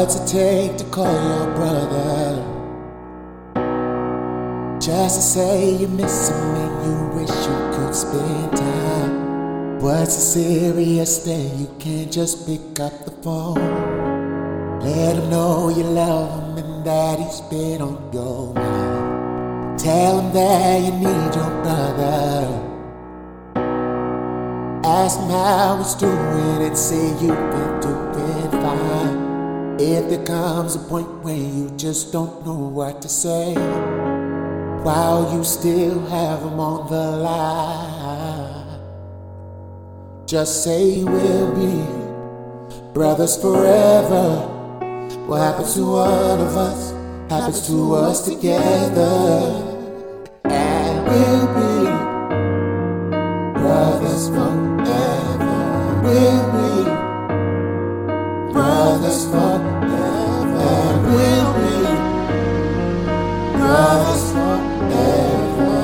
What's it take to call your brother? Just to say you miss him and you wish you could spend time. What's a serious thing? You can't just pick up the phone. Let him know you love him and that he's been on your mind. Tell him that you need your brother. Ask him how he's doing and say you've been doing. If there comes a point where you just don't know what to say, while you still have them on the line, just say we'll be brothers forever. What happens to one of us happens to us together, and we'll be brothers forever. We'll brothers forever. We'll be brothers forever.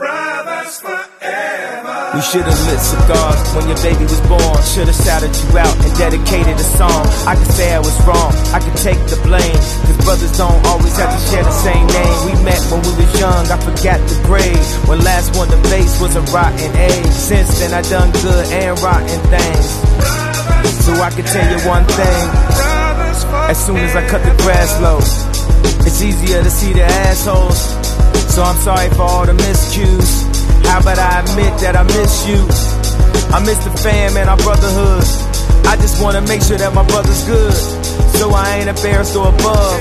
Brothers forever. We should've lit cigars when your baby was born. Should've shouted you out and dedicated a song. I could say I was wrong, I could take the blame. Cause brothers don't always have to share the same name. Was a rotten age. Since then I done good and rotten things. So I can tell you one thing. As soon as I cut the grass low, it's easier to see the assholes. So I'm sorry for all the miscues. How about I admit that I miss you? I miss the fam and our brotherhood. I just wanna make sure that my brother's good. So I ain't embarrassed or above.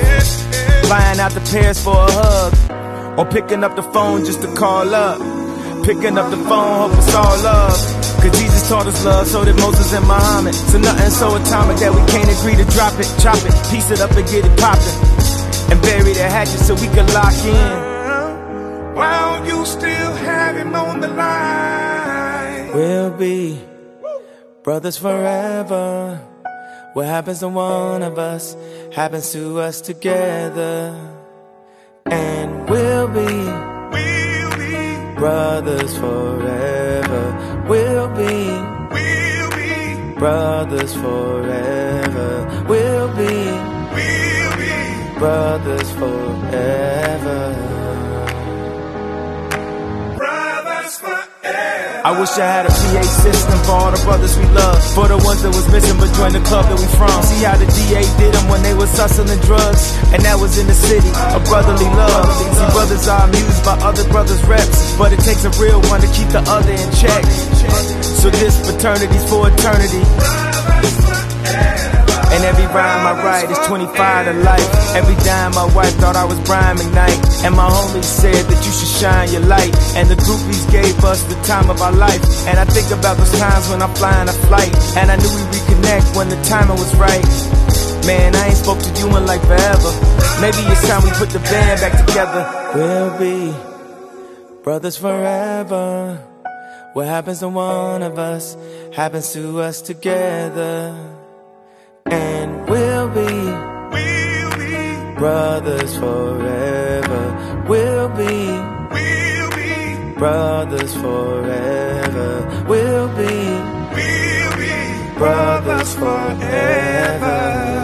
Flying out to Paris for a hug. Or picking up the phone just to call up. Picking up the phone, hope it's all love. Cause Jesus taught us love, so did Moses and Muhammad. So nothing so atomic that we can't agree to drop it, chop it, piece it up and get it poppin'. And bury the hatchet so we can lock in. While you still have him on the line. We'll be brothers forever. What happens to one of us happens to us together. And We'll be, brothers forever. We'll be we'll be, brothers forever. We'll be we'll be. brothers forever. Brothers forever. I wish I had a PA system for all the brothers we love. For the ones that was missing but joined the club that we from. See how the DA did them when they was hustling drugs. And that was in the city, a brotherly love. See, brothers are amused other brothers' reps. But it takes a real one to keep the other in check. So this fraternity's for eternity. And every rhyme I write is 25 to life. Every dime my wife thought I was Brian McKnight. And my homies said that you should shine your light. And the groupies gave us the time of our life. And I think about those times when I'm flying a flight. And I knew we'd reconnect when the timing was right. Man, I ain't spoke to you in like forever. Maybe it's time we put the band back together. We'll be brothers forever. What happens to one of us happens to us together. And we'll be We'll be, brothers forever. We'll be we'll be, brothers forever. We'll be we'll be. brothers forever.